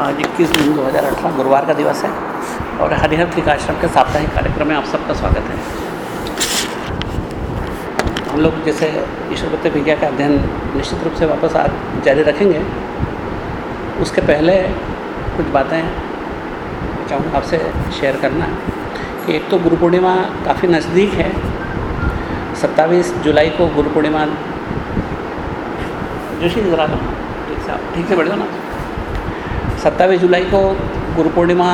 आज इक्कीस जून दो हज़ार अठारह, गुरुवार का दिवस है और हरिहर त्रिकाश्रम के साप्ताहिक कार्यक्रम में आप सबका स्वागत है। हम लोग जैसे ईश्वरपत्य विज्ञा का अध्ययन निश्चित रूप से वापस आज जारी रखेंगे। उसके पहले कुछ बातें चाहूँगा आपसे शेयर करना। कि एक तो गुरु पूर्णिमा काफ़ी नज़दीक है। सत्ताईस जुलाई को गुरु पूर्णिमा जोशी ज़रा ठीक से ठीक से बढ़ जाओ ना? सत्ताईस जुलाई को गुरु पूर्णिमा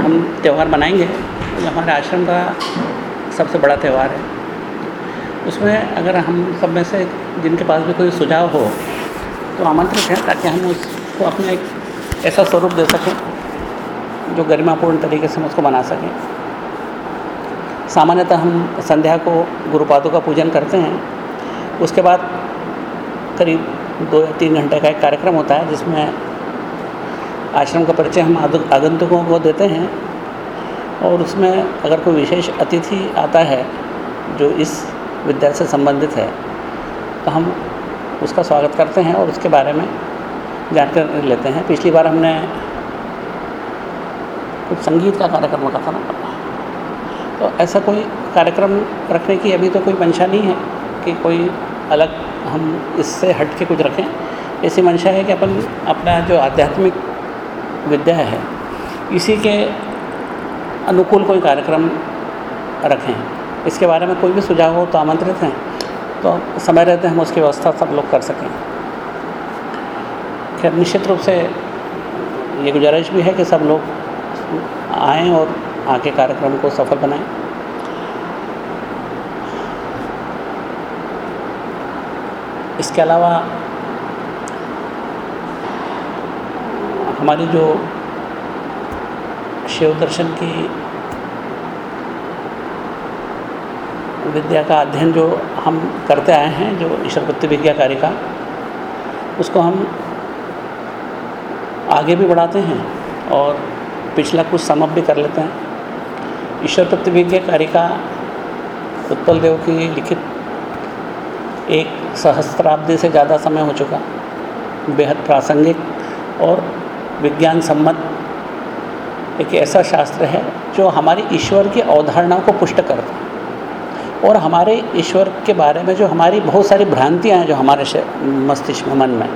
हम त्यौहार मनाएँगे। ये हमारे आश्रम का सबसे बड़ा त्यौहार है। उसमें अगर हम सब में से जिनके पास भी कोई सुझाव हो तो आमंत्रित हैं ताकि हम उसको अपना एक ऐसा स्वरूप दे सकें, जो गरिमापूर्ण तरीके से हम उसको बना सकें। सामान्यतः हम संध्या को गुरुपादों का पूजन करते हैं। उसके बाद करीब दो या तीन घंटे का एक कार्यक्रम होता है जिसमें आश्रम का परिचय हम आगंतुकों को देते हैं और उसमें अगर कोई विशेष अतिथि आता है जो इस विद्या से संबंधित है तो हम उसका स्वागत करते हैं और उसके बारे में जानकारी लेते हैं। पिछली बार हमने कुछ संगीत का कार्यक्रम रखा था ना। तो ऐसा कोई कार्यक्रम रखने की अभी तो कोई मंशा नहीं है कि कोई अलग हम इससे हट के कुछ रखें। ऐसी मंशा है कि अपन अपना जो आध्यात्मिक विद्या है, इसी के अनुकूल कोई कार्यक्रम रखें। इसके बारे में कोई भी सुझाव हो तो आमंत्रित हैं तो समय रहते हम उसकी व्यवस्था सब लोग कर सकें। खैर, निश्चित रूप से ये गुजारिश भी है कि सब लोग आएँ और आके कार्यक्रम को सफल बनाएँ। इसके अलावा हमारी जो शिव दर्शन की विद्या का अध्ययन जो हम करते आए हैं, जो ईश्वरपत्ति विद्या कार्य का उसको हम आगे भी बढ़ाते हैं और पिछला कुछ समप भी कर लेते हैं। ईश्वरपत्ति विज्ञा कार्य का उत्पल देव की लिखित एक सहस्त्राब्दी से ज़्यादा समय हो चुका। बेहद प्रासंगिक और विज्ञान सम्मत एक ऐसा शास्त्र है जो हमारी ईश्वर की अवधारणाओं को पुष्ट करता है। और हमारे ईश्वर के बारे में जो हमारी बहुत सारी भ्रांतियाँ हैं जो हमारे मस्तिष्क में, मन में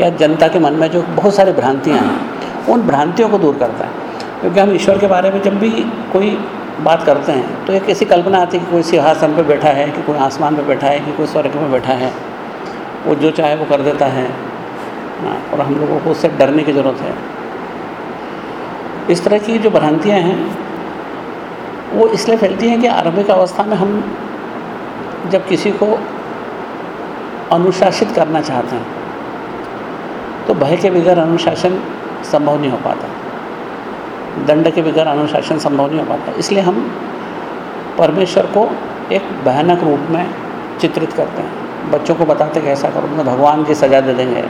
या जनता के मन में जो बहुत सारी भ्रांतियाँ हैं, उन भ्रांतियों को दूर करता है। क्योंकि हम ईश्वर के बारे में जब भी कोई बात करते हैं तो एक ऐसी कल्पना आती है कि कोई सिंहासन पर बैठा है कि कोई आसमान पर बैठा है कि कोई स्वर्ग में बैठा है वो जो चाहे वो कर देता है हाँ, और हम लोगों को उससे डरने की ज़रूरत है। इस तरह की जो भ्रांतियाँ हैं वो इसलिए फैलती हैं कि आरंभिक अवस्था में हम जब किसी को अनुशासित करना चाहते हैं तो भय के बगैर अनुशासन संभव नहीं हो पाता। दंड के बगैर अनुशासन संभव नहीं हो पाता। इसलिए हम परमेश्वर को एक भयानक रूप में चित्रित करते हैं। बच्चों को बताते कि ऐसा करो तो भगवान जी सजा दे देंगे।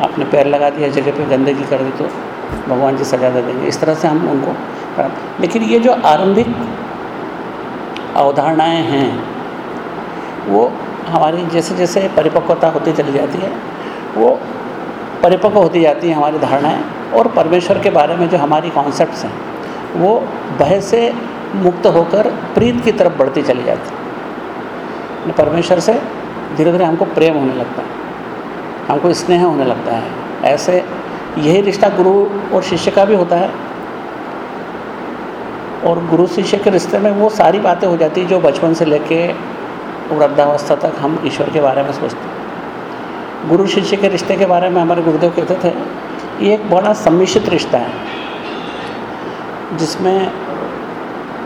आपने पैर लगा दिया, जगह पे गंदगी कर दी तो भगवान जी सजा दे देंगे। इस तरह से हम उनको लेकिन ये जो आरंभिक अवधारणाएँ हैं, वो हमारी जैसे जैसे परिपक्वता होती चली जाती है, वो परिपक्व होती जाती है हमारी धारणाएँ। और परमेश्वर के बारे में जो हमारी कॉन्सेप्ट्स हैं, वो भय से मुक्त होकर प्रीत की तरफ़ बढ़ती चली जाती है। परमेश्वर से धीरे धीरे हमको प्रेम होने लगता है, हमको स्नेह होने लगता है। ऐसे यही रिश्ता गुरु और शिष्य का भी होता है। और गुरु शिष्य के रिश्ते में वो सारी बातें हो जाती जो बचपन से लेके वृद्धावस्था तक हम ईश्वर के बारे में सोचते हैं। गुरु शिष्य के रिश्ते के बारे में हमारे गुरुदेव कहते थे ये एक बड़ा सम्मिश्रित रिश्ता है, जिसमें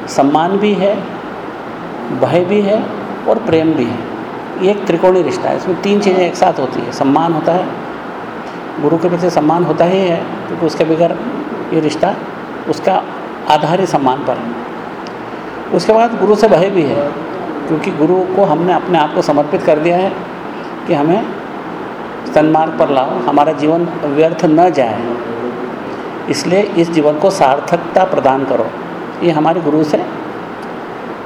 सम्मान भी है, भय भी है और प्रेम भी है। ये एक त्रिकोणीय रिश्ता है, इसमें तीन चीज़ें एक साथ होती है। सम्मान होता है, गुरु के प्रति सम्मान होता ही है, क्योंकि उसके बगैर ये रिश्ता, उसका आधार ही सम्मान पर है। उसके बाद गुरु से भय भी है, क्योंकि गुरु को हमने अपने आप को समर्पित कर दिया है कि हमें सन्मार्ग पर लाओ, हमारा जीवन व्यर्थ न जाए। इसलिए इस जीवन को सार्थकता प्रदान करो। ये हमारे गुरु से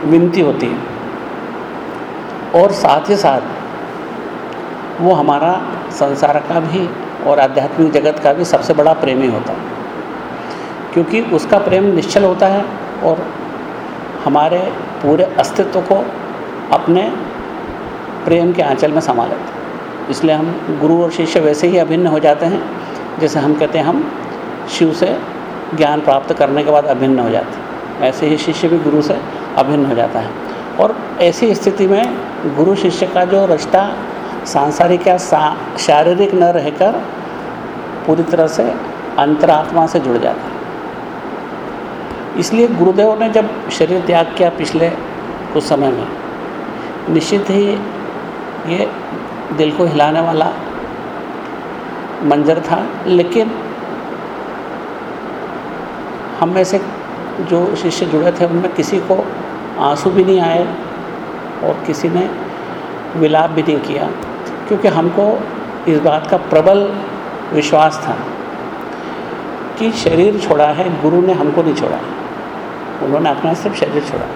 विनती होती है। और साथ ही साथ वो हमारा संसार का भी और आध्यात्मिक जगत का भी सबसे बड़ा प्रेमी होता है। क्योंकि उसका प्रेम निश्चल होता है और हमारे पूरे अस्तित्व को अपने प्रेम के आंचल में समा लेते हैं। इसलिए हम गुरु और शिष्य वैसे ही अभिन्न हो जाते हैं, जैसे हम कहते हैं हम शिव से ज्ञान प्राप्त करने के बाद अभिन्न हो जाते हैं। ऐसे ही शिष्य भी गुरु से अभिन्न हो जाता है। और ऐसी स्थिति में गुरु शिष्य का जो रिश्ता सांसारिक या शारीरिक न रहकर पूरी तरह से अंतरात्मा से जुड़ जाता है। इसलिए गुरुदेव ने जब शरीर त्याग किया पिछले कुछ समय में, निश्चित ही ये दिल को हिलाने वाला मंजर था, लेकिन हम में से जो शिष्य जुड़े थे, उनमें किसी को आँसू भी नहीं आए और किसी ने विलाप भी नहीं किया, क्योंकि हमको इस बात का प्रबल विश्वास था कि शरीर छोड़ा है, गुरु ने हमको नहीं छोड़ा। उन्होंने अपना सिर्फ़ शरीर छोड़ा।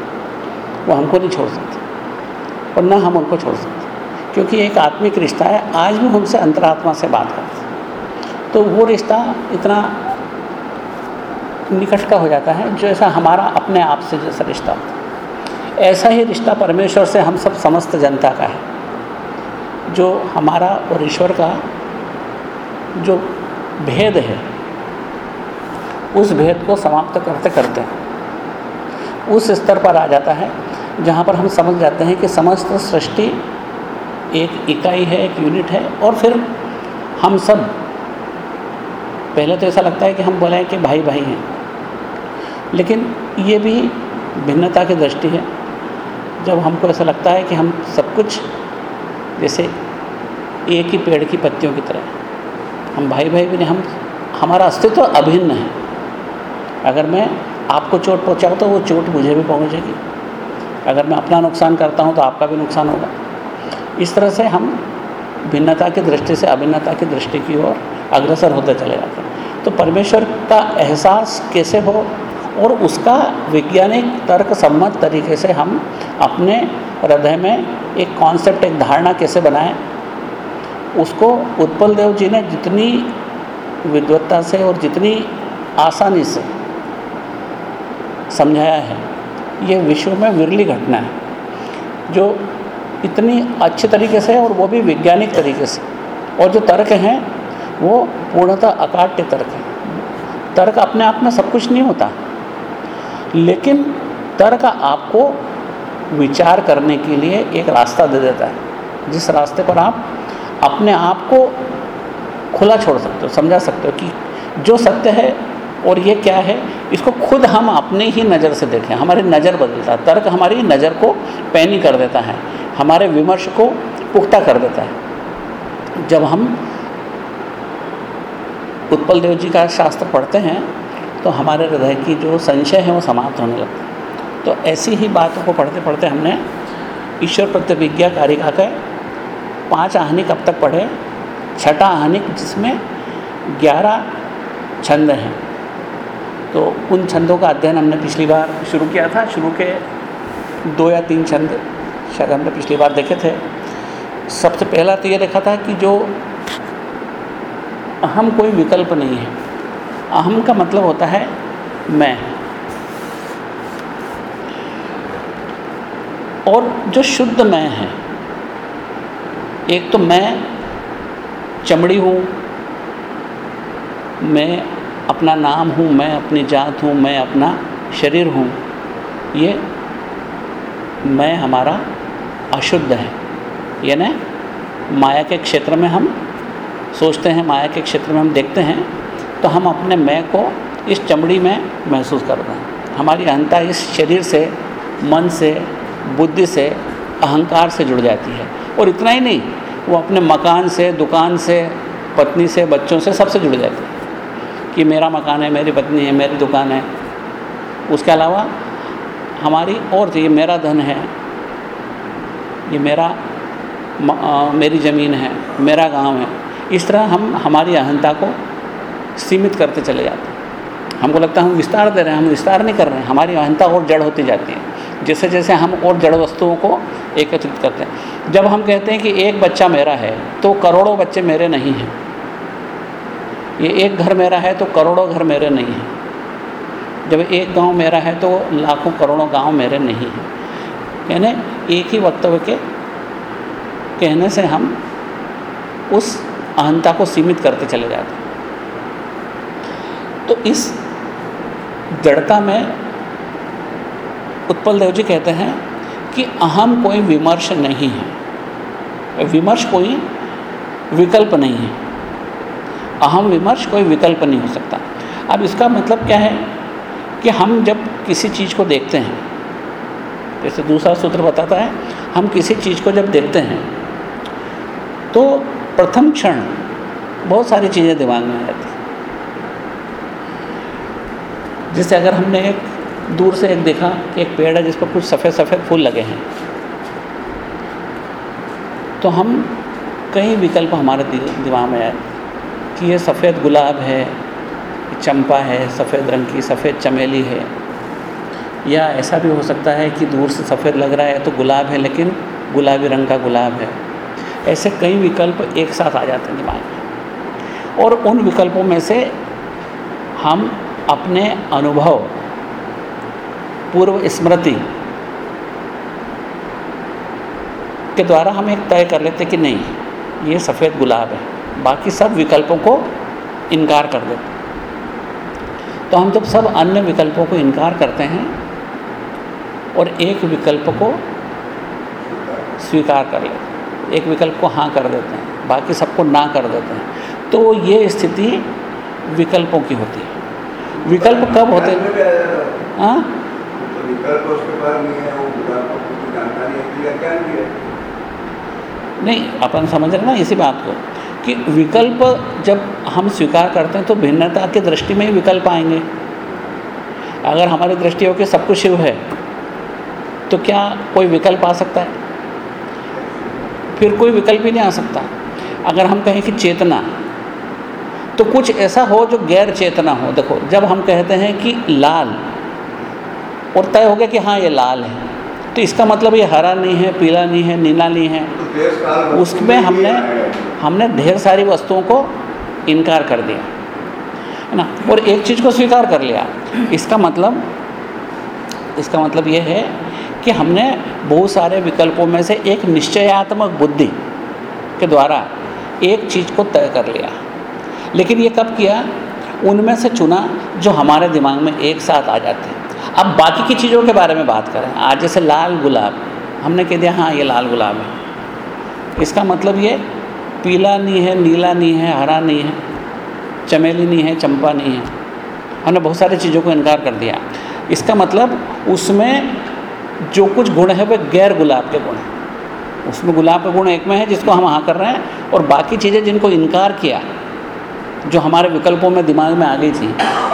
वो हमको नहीं छोड़ सकते। और न हम उनको छोड़ सकते। क्योंकि एक आत्मिक रिश्ता है, आज भी हमसे अंतरात्मा से बात करते हैं। तो वो रिश्ता इतना निकट का हो जाता है जो ऐसा हमारा अपने आप से जैसा रिश्ता होता है। ऐसा ही रिश्ता परमेश्वर से हम सब समस्त जनता का है, जो हमारा और ईश्वर का जो भेद है, उस भेद को समाप्त करते करते उस स्तर पर आ जाता है, जहाँ पर हम समझ जाते हैं कि समस्त सृष्टि एक इकाई है, एक यूनिट है और फिर हम सब, पहले तो ऐसा लगता है कि हम बोलें कि भाई भाई हैं। लेकिन ये भी भिन्नता की दृष्टि है। जब हमको ऐसा लगता है कि हम सब कुछ, जैसे एक ही पेड़ की पत्तियों की तरह हम भाई भाई भी नहीं, हम, हमारा अस्तित्व अभिन्न है। अगर मैं आपको चोट पहुंचाऊँ तो वो चोट मुझे भी पहुंचेगी। अगर मैं अपना नुकसान करता हूँ तो आपका भी नुकसान होगा। इस तरह से हम भिन्नता की दृष्टि से अभिन्नता की दृष्टि की ओर अग्रसर होते चले जाते हैं। तो परमेश्वर का एहसास कैसे हो और उसका वैज्ञानिक तर्क सम्मत तरीके से हम अपने हृदय में एक कॉन्सेप्ट एक धारणा कैसे बनाएँ, उसको उत्पल देव जी ने जितनी विद्वत्ता से और जितनी आसानी से समझाया है, ये विश्व में विरली घटना है, जो इतनी अच्छे तरीके से और वो भी वैज्ञानिक तरीके से। और जो तर्क हैं, वो पूर्णतः अकाट्य तर्क हैं। तर्क अपने आप में सब कुछ नहीं होता। लेकिन तर्क आपको विचार करने के लिए एक रास्ता दे देता है। जिस रास्ते पर आप अपने आप को खुला छोड़ सकते हो, समझा सकते हो कि जो सत्य है और ये क्या है, इसको खुद हम अपने ही नज़र से देखें। हमारी नज़र बदलता है। तर्क हमारी नज़र को पैनी कर देता है। हमारे विमर्श को पुख्ता कर देता है। जब हम उत्पल देव जी का शास्त्र पढ़ते हैं तो हमारे हृदय की जो संशय है, वो समाप्त होने लगता है। तो ऐसी ही बातों को पढ़ते पढ़ते हमने ईश्वर प्रतिविज्ञा कारिका के पाँच आहनिक अब तक पढ़े। छठा आहनिक जिसमें ग्यारह छंद हैं। तो उन छंदों का अध्ययन हमने पिछली बार शुरू किया था। शुरू के दो या तीन छंद शायद हमने पिछली बार देखे थे। सबसे पहला तो ये देखा था कि जो अहम कोई विकल्प नहीं है। अहम का मतलब होता है मैं। और जो शुद्ध मैं है, एक तो मैं चमड़ी हूँ, मैं अपना नाम हूँ, मैं अपनी जात हूँ, मैं अपना शरीर हूँ। ये मैं हमारा अशुद्ध है। यानी माया के क्षेत्र में हम सोचते हैं, माया के क्षेत्र में हम देखते हैं तो हम अपने मैं को इस चमड़ी में महसूस करते हैं। हमारी अहंता इस शरीर से, मन से, बुद्धि से, अहंकार से जुड़ जाती है। और इतना ही नहीं, वो अपने मकान से, दुकान से, पत्नी से, बच्चों से सबसे जुड़ जाती है। कि मेरा मकान है, मेरी पत्नी है, मेरी दुकान है। उसके अलावा हमारी और चाहिए मेरा धन है ये मेरा मेरी ज़मीन है, मेरा गाँव है। इस तरह हम हमारी अहंता को सीमित करते चले जाते हैं। हमको लगता है हम विस्तार दे रहे हैं, हम विस्तार नहीं कर रहे हैं। हमारी अहंता और जड़ होती जाती है। जैसे जैसे हम और जड़ वस्तुओं को एकत्रित करते हैं। जब हम कहते हैं कि एक बच्चा मेरा है तो करोड़ों बच्चे मेरे नहीं हैं। ये एक घर मेरा है तो करोड़ों घर मेरे नहीं हैं। जब एक गाँव मेरा है तो लाखों करोड़ों गाँव मेरे नहीं हैं। यानी एक ही वक्तव्य के कहने से हम उस अहंता को सीमित करते चले जाते हैं। तो इस जड़ता में उत्पल देव जी कहते हैं कि अहम कोई विमर्श नहीं है। विमर्श कोई विकल्प नहीं है। अहम विमर्श कोई विकल्प नहीं हो सकता। अब इसका मतलब क्या है कि हम जब किसी चीज़ को देखते हैं जैसे दूसरा सूत्र बताता है, हम किसी चीज़ को जब देखते हैं तो प्रथम क्षण बहुत सारी चीज़ें दिमाग में आ जाती जैसे अगर हमने एक दूर से एक देखा कि एक पेड़ है जिस पर कुछ सफ़ेद सफ़ेद फूल लगे हैं तो हम कई विकल्प हमारे दिमाग में आए कि ये सफ़ेद गुलाब है, चंपा है, सफ़ेद रंग की, सफ़ेद चमेली है। या ऐसा भी हो सकता है कि दूर से सफ़ेद लग रहा है तो गुलाब है, लेकिन गुलाबी रंग का गुलाब है। ऐसे कई विकल्प एक साथ आ जाते हैं दिमाग में। और उन विकल्पों में से हम अपने अनुभव, पूर्व स्मृति के द्वारा हम एक तय कर लेते कि नहीं, ये सफ़ेद गुलाब है। बाकी सब विकल्पों को इनकार कर देते तो हम जब सब अन्य विकल्पों को इनकार करते हैं और एक विकल्प को स्वीकार कर। लेते एक विकल्प को हाँ कर देते हैं बाकी सबको ना कर देते हैं। तो ये स्थिति विकल्पों की होती है। विकल्प कब होते हैं? हाँ? नहीं अपन समझ रहे ना इसी बात को कि विकल्प जब हम स्वीकार करते हैं तो भिन्नता की दृष्टि में ही विकल्प आएँगे। अगर हमारी दृष्टि हो कि सब कुछ शिव है तो क्या कोई विकल्प आ सकता है? फिर कोई विकल्प ही नहीं आ सकता। अगर हम कहें कि चेतना तो कुछ ऐसा हो जो गैर चेतना हो। देखो जब हम कहते हैं कि लाल और तय हो गया कि हाँ ये लाल है तो इसका मतलब ये हरा नहीं है पीला नहीं है नीला नहीं है। तो उसमें हमने हमने ढेर सारी वस्तुओं को इनकार कर दिया है ना? और एक चीज़ को स्वीकार कर लिया। इसका मतलब इसका मतलब ये है कि हमने बहुत सारे विकल्पों में से एक निश्चयात्मक बुद्धि के द्वारा एक चीज़ को तय कर लिया। लेकिन ये कब किया? उनमें से चुना जो हमारे दिमाग में एक साथ आ जाते हैं। अब बाकी की चीज़ों के बारे में बात करें। आज जैसे लाल गुलाब, हमने कह दिया हाँ ये लाल गुलाब है। इसका मतलब ये पीला नहीं है, नीला नहीं है, हरा नहीं है, चमेली नहीं है, चंपा नहीं है। हमने बहुत सारी चीज़ों को इनकार कर दिया। इसका मतलब उसमें जो कुछ गुण है वह गैर गुलाब के गुण हैं। उसमें गुलाब के गुण एक में है जिसको हम हाँ कर रहे हैं और बाकी चीज़ें जिनको इनकार किया, जो हमारे विकल्पों में दिमाग में आ गई थी,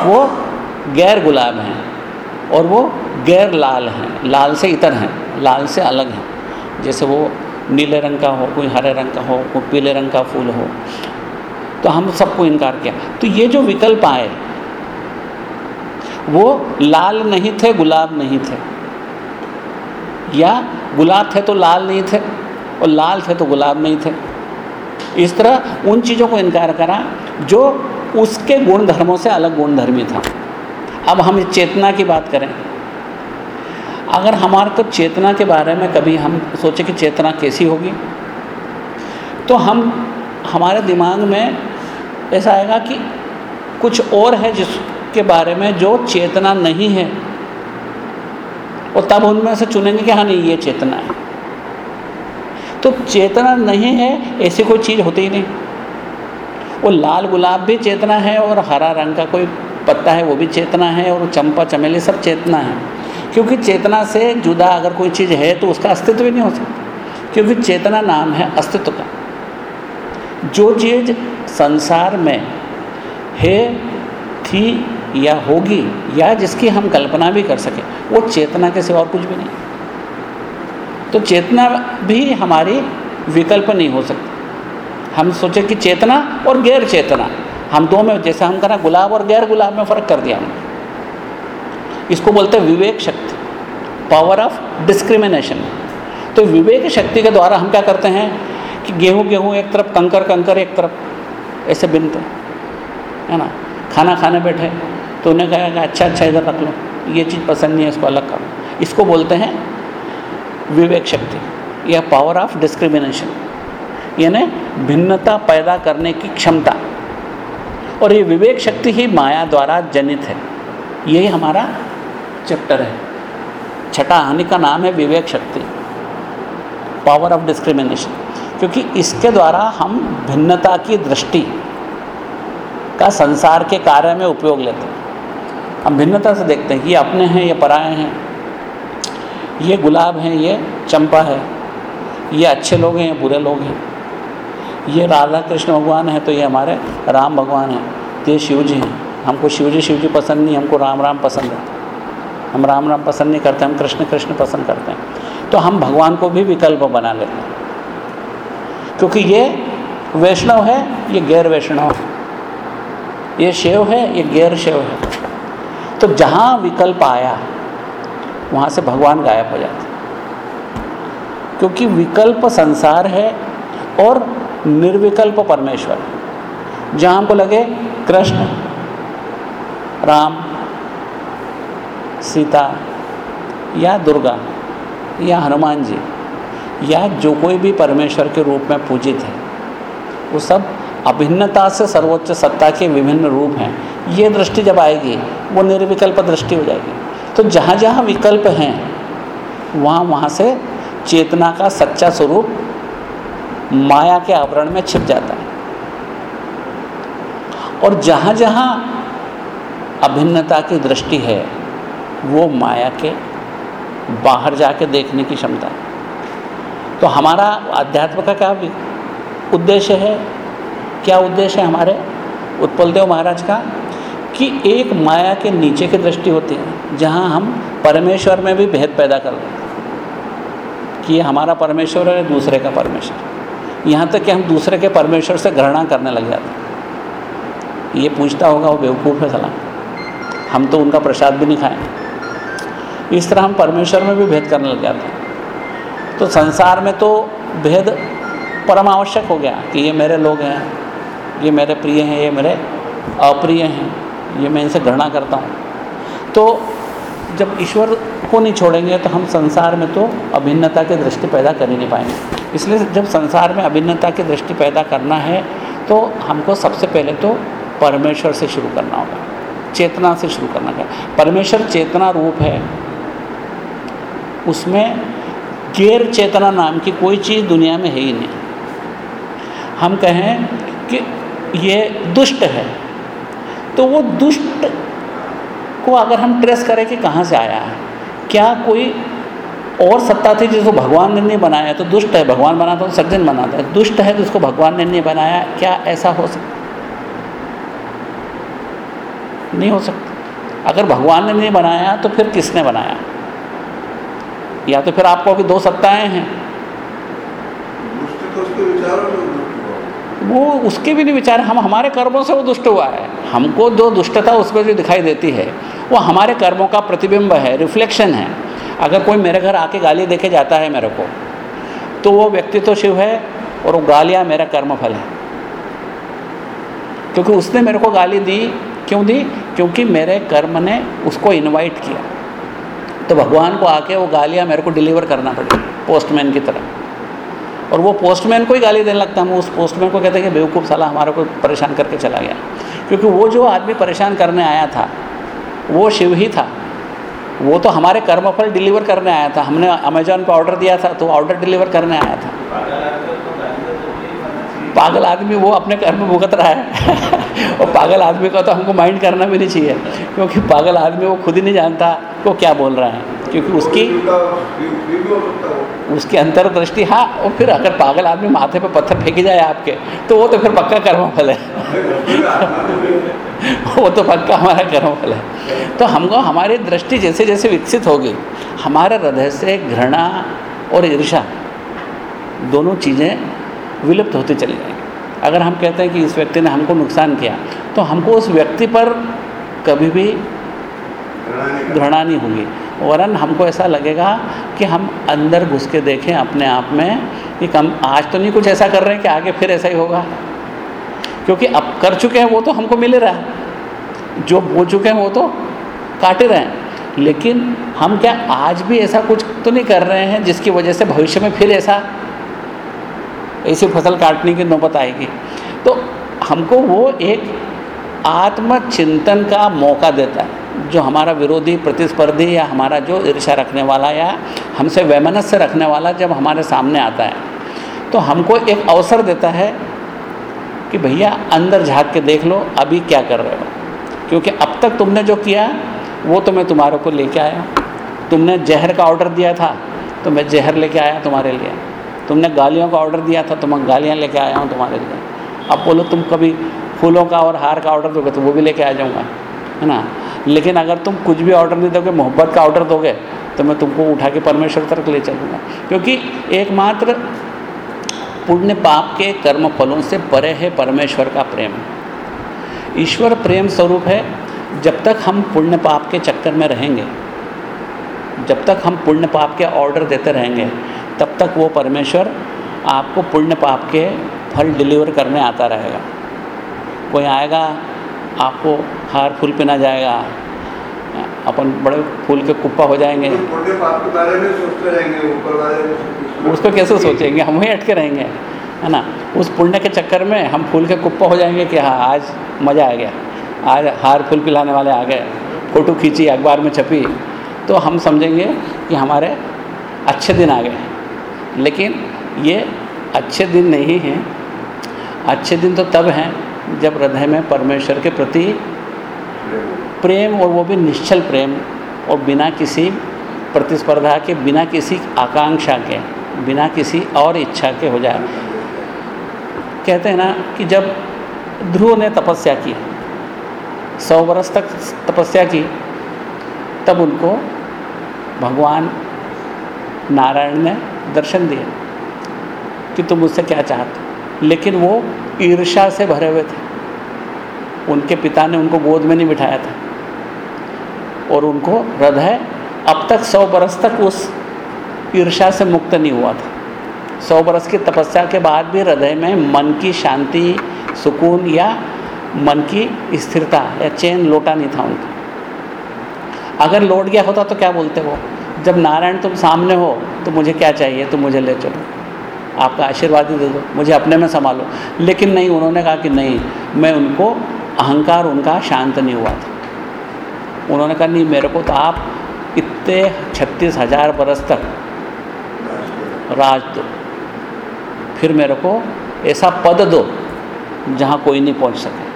वो गैर गुलाब हैं और वो गैर लाल हैं। लाल से इतर हैं, लाल से अलग हैं। जैसे वो नीले रंग का हो, कोई हरे रंग का हो, कोई पीले रंग का फूल हो तो हम सबको इनकार किया। तो ये जो विकल्प आए, वो लाल नहीं थे, गुलाब नहीं थे। या गुलाब थे तो लाल नहीं थे और लाल थे तो गुलाब नहीं थे। इस तरह उन चीज़ों को इनकार करा जो उसके गुण धर्मों से अलग गुण धर्मी था। अब हम चेतना की बात करें। अगर हमारे को चेतना के बारे में कभी हम सोचे कि चेतना कैसी होगी तो हम, हमारे दिमाग में ऐसा आएगा कि कुछ और है जिसके बारे में जो चेतना नहीं है। और तब उनमें से चुनेंगे कि हाँ नहीं, ये चेतना है। तो चेतना नहीं है, ऐसी कोई चीज़ होती ही नहीं। वो लाल गुलाब भी चेतना है और हरा रंग का कोई पत्ता है, वो भी चेतना है और चंपा, चमेली सब चेतना है। क्योंकि चेतना से जुदा अगर कोई चीज़ है तो उसका अस्तित्व भी नहीं हो सकता। क्योंकि चेतना नाम है अस्तित्व का। जो चीज़ संसार में है, थी या होगी, या जिसकी हम कल्पना भी कर सकें, वो चेतना के सिवा और कुछ भी नहीं। तो चेतना भी हमारी विकल्प नहीं हो सकती। हम सोचे कि चेतना और गैर चेतना, हम दो में, जैसे हम करें गुलाब और गैर गुलाब में फ़र्क कर दिया हमने। इसको बोलते हैं विवेक शक्ति पावर ऑफ़ डिस्क्रिमिनेशन तो विवेक शक्ति के द्वारा हम क्या करते हैं कि गेहूँ गेहूँ एक तरफ़, कंकर कंकर एक तरफ़, ऐसे बिनते है ना? खाना खाने बैठे तो उन्हें कहा कि अच्छा अच्छा इधर रख लो। ये चीज़ पसंद नहीं है, इसको अलग करो। इसको बोलते हैं विवेक शक्ति। या पावर ऑफ़ डिस्क्रिमिनेशन यानी भिन्नता पैदा करने की क्षमता। और ये विवेक शक्ति ही माया द्वारा जनित है। यही हमारा चैप्टर है। छठा हानि का नाम है विवेक शक्ति। पावर ऑफ़ डिस्क्रिमिनेशन क्योंकि इसके द्वारा हम भिन्नता की दृष्टि का संसार के कार्य में उपयोग लेते हैं। हम भिन्नता से देखते हैं ये अपने हैं ये पराए हैं। ये गुलाब हैं, ये चंपा है। ये अच्छे लोग हैं, ये बुरे लोग हैं। ये राधा कृष्ण भगवान है तो ये हमारे राम भगवान हैं। तो ये शिव जी हैं। हमको शिव जी शिव जी पसंद नहीं, हमको राम राम पसंद है। हम राम राम पसंद नहीं करते, हम कृष्ण कृष्ण पसंद करते हैं। तो हम भगवान को भी विकल्प बना लेते हैं। क्योंकि ये वैष्णव है, ये गैर वैष्णव है। ये शिव है, ये गैर शिव है। तो जहाँ विकल्प आया, वहाँ से भगवान गायब हो जाते। क्योंकि विकल्प संसार है और निर्विकल्प परमेश्वर। जहाँ हमको लगे कृष्ण, राम, सीता, या दुर्गा, या हनुमान जी, या जो कोई भी परमेश्वर के रूप में पूजित है, वो सब अभिन्नता से सर्वोच्च सत्ता के विभिन्न रूप हैं। ये दृष्टि जब आएगी, वो निर्विकल्प दृष्टि हो जाएगी। तो जहाँ जहाँ विकल्प हैं, वहाँ वहाँ से चेतना का सच्चा स्वरूप माया के आवरण में छिप जाता है। और जहाँ जहाँ अभिन्नता की दृष्टि है, वो माया के बाहर जाके देखने की क्षमता है। तो हमारा अध्यात्म का क्या उद्देश्य है? क्या उद्देश्य है हमारे उत्पल देव महाराज का? कि एक माया के नीचे की दृष्टि होती है, जहाँ हम परमेश्वर में भी भेद पैदा कर लेते कि ये हमारा परमेश्वर है, दूसरे का परमेश्वर। यहाँ तक कि हम दूसरे के परमेश्वर से घृणा करने लग जाते ये पूछता होगा, वो बेवकूफ़ है सलाम हम तो उनका प्रसाद भी नहीं खाएँ इस तरह हम परमेश्वर में भी भेद करने लग जाते हैं। तो संसार में तो भेद परम आवश्यक हो गया कि ये मेरे लोग हैं। ये मेरे प्रिय हैं, ये मेरे अप्रिय हैं, ये मैं इनसे घृणा करता हूँ। तो जब ईश्वर को नहीं छोड़ेंगे तो हम संसार में तो अभिन्नता की दृष्टि पैदा कर ही नहीं पाएँगे। इसलिए जब संसार में अभिन्नता की दृष्टि पैदा करना है तो हमको सबसे पहले तो परमेश्वर से शुरू करना होगा, चेतना से शुरू करना होगा। परमेश्वर चेतना रूप है। उसमें गैर चेतना नाम की कोई चीज़ दुनिया में है ही नहीं। हम कहें कि ये दुष्ट है। तो वो दुष्ट को अगर हम ट्रेस करें कि कहाँ से आया है? क्या कोई और सत्ता थी जिसको भगवान ने नहीं बनाया? तो दुष्ट है, भगवान बनाता तो सज्जन बनाता है दुष्ट है उसको भगवान ने नहीं बनाया, क्या ऐसा हो सकता नहीं हो सकता। अगर भगवान ने नहीं बनाया तो फिर किसने बनाया? या तो फिर आपको अभी दो सत्ताएँ हैं? वो उसके भी नहीं विचार हम हमारे कर्मों से वो दुष्ट हुआ है। हमको जो दुष्टता उसमें जो दिखाई देती है, वो हमारे कर्मों का प्रतिबिंब है रिफ्लेक्शन है। अगर कोई मेरे घर आके गाली देके जाता है मेरे को तो वो व्यक्ति तो शिव है और वो गालियाँ मेरा कर्मफल है। क्योंकि उसने मेरे को गाली दी, क्यों दी? क्योंकि मेरे कर्म ने उसको इनवाइट किया। तो भगवान को आके वो गालियाँ मेरे को डिलीवर करना पड़ेगी पोस्टमैन की तरह। और वो पोस्टमैन को ही गाली देने लगता है। हम उस पोस्टमैन को कहते हैं कि बेवकूफ़ साला हमारे को परेशान करके चला गया। क्योंकि वो जो आदमी परेशान करने आया था, वो शिव ही था। वो तो हमारे कर्मफल डिलीवर करने आया था। हमने अमेजोन पर ऑर्डर दिया था तो ऑर्डर डिलीवर करने आया था। पागल आदमी वो अपने कर्म भुगत रहा है। और पागल आदमी का तो हमको माइंड करना भी नहीं चाहिए, क्योंकि पागल आदमी वो खुद ही नहीं जानता वो क्या बोल रहा है। क्योंकि उसकी उसकी अंतर्दृष्टि हाँ और फिर अगर पागल आदमी माथे पे पत्थर फेंकी जाए आपके तो वो तो फिर पक्का कर्म फल है। वो तो पक्का हमारा कर्म फल है। तो हमको हमारी दृष्टि जैसे जैसे विकसित होगी हमारे हृदय से घृणा और ईर्षा दोनों चीज़ें विलुप्त होती चली जाएँगी। अगर हम कहते हैं कि इस व्यक्ति ने हमको नुकसान किया तो हमको उस व्यक्ति पर कभी भी घृणा नहीं होगी। वरन हमको ऐसा लगेगा कि हम अंदर घुस के देखें अपने आप में कि कम, आज तो नहीं कुछ ऐसा कर रहे हैं कि आगे फिर ऐसा ही होगा। क्योंकि अब कर चुके हैं वो तो हमको मिल रहा है। जो बो चुके हैं वो तो काटे रहे हैं। लेकिन हम क्या आज भी ऐसा कुछ तो नहीं कर रहे हैं जिसकी वजह से भविष्य में फिर ऐसा ऐसी फ़सल काटने की नौबत आएगी? तो हमको वो एक आत्मचिंतन का मौका देता है। जो हमारा विरोधी प्रतिस्पर्धी या हमारा जो ईर्षा रखने वाला या हमसे वैमनस्य रखने वाला जब हमारे सामने आता है तो हमको एक अवसर देता है कि भैया अंदर झाँक के देख लो, अभी क्या कर रहे हो? क्योंकि अब तक तुमने जो किया, वो तो मैं तुम्हारे को लेके आया तुमने जहर का ऑर्डर दिया था तो मैं जहर लेके आया तुम्हारे लिए। तुमने गालियों का ऑर्डर दिया था तो मैं गालियाँ लेके आया हूँ तुम्हारे लिए। अब बोलो, तुम कभी फूलों का और हार का ऑर्डर दोगे तो वो भी लेके आ जाऊँगा, है ना? लेकिन अगर तुम कुछ भी ऑर्डर नहीं दोगे, मोहब्बत का ऑर्डर दोगे तो मैं तुमको उठा के परमेश्वर तक ले चलूँगा। क्योंकि एकमात्र पुण्य पाप के कर्म फलों से परे है परमेश्वर का प्रेम। ईश्वर प्रेम स्वरूप है, जब तक हम पुण्य पाप के चक्कर में रहेंगे, जब तक हम पुण्य पाप के ऑर्डर देते रहेंगे, तब तक वो परमेश्वर आपको पुण्य पाप के फल डिलीवर करने आता रहेगा। कोई आएगा आपको हार फूल पहना जाएगा। अपन बड़े फूल के कुप्पा हो जाएँगे। उस पर कैसे सोचेंगे? हम वहीं अटके रहेंगे है ना? उस पुण्य के चक्कर में हम फूल के कुप्पा हो जाएँगे कि हाँ आज मज़ा आ गया। आज हार फूल पिलाने वाले आ गए। फ़ोटो खींची अखबार में छपी। तो हम समझेंगे कि हमारे अच्छे दिन आ गए। लेकिन ये अच्छे दिन नहीं हैं। अच्छे दिन तो तब हैं जब हृदय में परमेश्वर के प्रति प्रेम और वो भी निश्चल प्रेम और बिना किसी प्रतिस्पर्धा के, बिना किसी आकांक्षा के, बिना किसी और इच्छा के हो जाए। कहते हैं ना कि जब ध्रुव ने तपस्या की, सौ वर्ष तक तपस्या की, तब उनको भगवान नारायण ने दर्शन दिए कि तुम मुझसे क्या चाहते लेकिन वो ईर्षा से भरे हुए थे। उनके पिता ने उनको गोद में नहीं बिठाया था। और उनको हृदय अब तक सौ बरस तक उस ईर्षा से मुक्त नहीं हुआ था। सौ बरस की तपस्या के बाद भी हृदय में मन की शांति, सुकून या मन की स्थिरता या चैन लोटा नहीं था उनका। अगर लौट गया होता तो क्या बोलते वो? जब नारायण तुम सामने हो तो मुझे क्या चाहिए? तुम मुझे ले चलो। आपका आशीर्वाद ही दे दो, मुझे अपने में संभालो। लेकिन नहीं, उन्होंने कहा कि नहीं, मैं उनको, अहंकार उनका शांत नहीं हुआ था। उन्होंने कहा, नहीं, मेरे को तो आप इतने छत्तीस हज़ार बरस तक राज दो। फिर मेरे को ऐसा पद दो, जहाँ कोई नहीं पहुँच सके।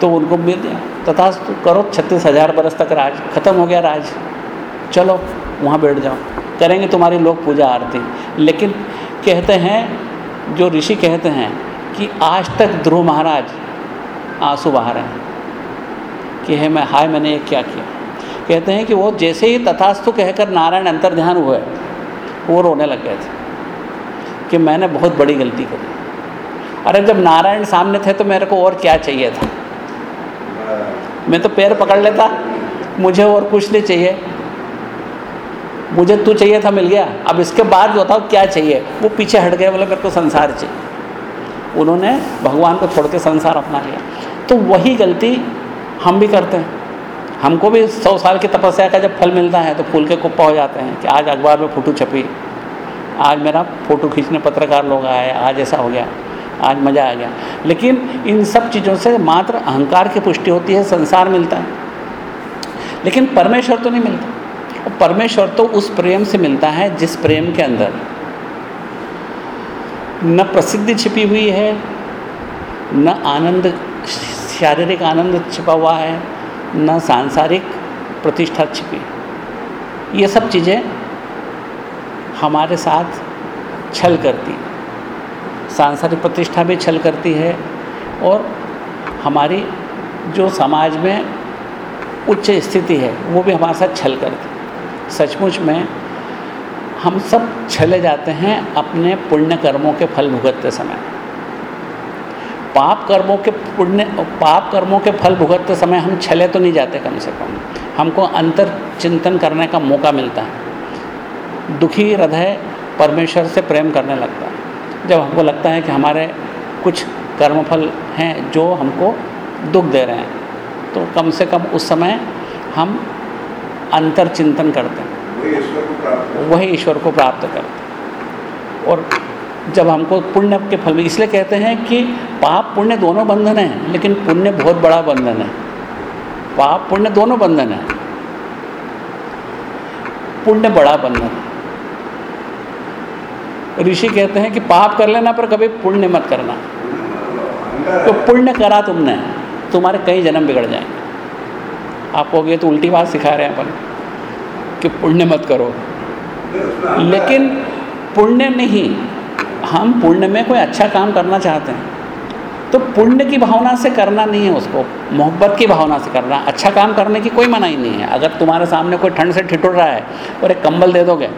तो उनको मिल गया। तथा करो, छत्तीस हज़ार बरस तक राज, खत्म हो गया राज। चलो, वहाँ बैठ जाओ। करेंगे तुम्हारी लोग पूजा आरती। लेकिन कहते हैं जो ऋषि कहते हैं कि आज तक ध्रुव महाराज आँसू बहा रहे हैं। कि है मैं हाय मैंने ये क्या किया? कहते हैं कि वो जैसे ही तथास्तु कहकर नारायण अंतर ध्यान हुए वो रोने लग गए थे कि मैंने बहुत बड़ी गलती करी अरे जब नारायण सामने थे तो मेरे को और क्या चाहिए था? मैं तो पैर पकड़ लेता मुझे और कुछ नहीं चाहिए। मुझे तू चाहिए था, मिल गया। अब इसके बाद बताओ क्या चाहिए? वो पीछे हट गए, बोले, मेरे को संसार चाहिए। उन्होंने भगवान को छोड़ के संसार अपना लिया। तो वही गलती हम भी करते हैं। हमको भी सौ साल की तपस्या का जब फल मिलता है तो फूल के कुप्पा हो जाते हैं कि आज अखबार में फ़ोटो छपी। आज मेरा फ़ोटो खींचने पत्रकार लोग आए, आज ऐसा हो गया, आज मज़ा आ गया। लेकिन इन सब चीज़ों से मात्र अहंकार की पुष्टि होती है, संसार मिलता है। लेकिन परमेश्वर तो नहीं मिलता। परमेश्वर तो उस प्रेम से मिलता है जिस प्रेम के अंदर। न प्रसिद्धि छिपी हुई है, न आनंद, शारीरिक आनंद छिपा हुआ है, न सांसारिक प्रतिष्ठा छिपी। ये सब चीज़ें हमारे साथ छल करती सांसारिक प्रतिष्ठा भी छल करती है और हमारी जो समाज में उच्च स्थिति है, वो भी हमारे साथ छल करती सचमुच में हम सब छले जाते हैं अपने पुण्य कर्मों के फल भुगतते समय। पाप कर्मों के पुण्य, पाप कर्मों के फल भुगतते समय हम छले तो नहीं जाते कम से कम। हमको अंतर चिंतन करने का मौका मिलता है। दुखी हृदय परमेश्वर से प्रेम करने लगता है। जब हमको लगता है कि हमारे कुछ कर्मफल हैं जो हमको दुख दे रहे हैं तो कम से कम उस समय हम अंतर चिंतन करते हैं। वही ईश्वर को प्राप्त करते हैं। और जब हमको पुण्य के फल में इसलिए कहते हैं कि पाप पुण्य दोनों बंधन हैं लेकिन पुण्य बहुत बड़ा बंधन है। पाप पुण्य दोनों बंधन है। पुण्य बड़ा बंधन है। ऋषि कहते हैं कि पाप कर लेना पर कभी पुण्य मत करना। तो पुण्य करा तुमने तुम्हारे कई जन्म बिगड़ जाएँगे। आपको ये तो उल्टी बात सिखा रहे हैं अपन, कि पुण्य मत करो। लेकिन पुण्य नहीं, हम पुण्य में कोई अच्छा काम करना चाहते हैं तो पुण्य की भावना से करना नहीं है उसको, मोहब्बत की भावना से करना अच्छा काम करने की कोई मनाही नहीं है। अगर तुम्हारे सामने कोई ठंड से ठिठुर रहा है और एक कंबल दे दोगे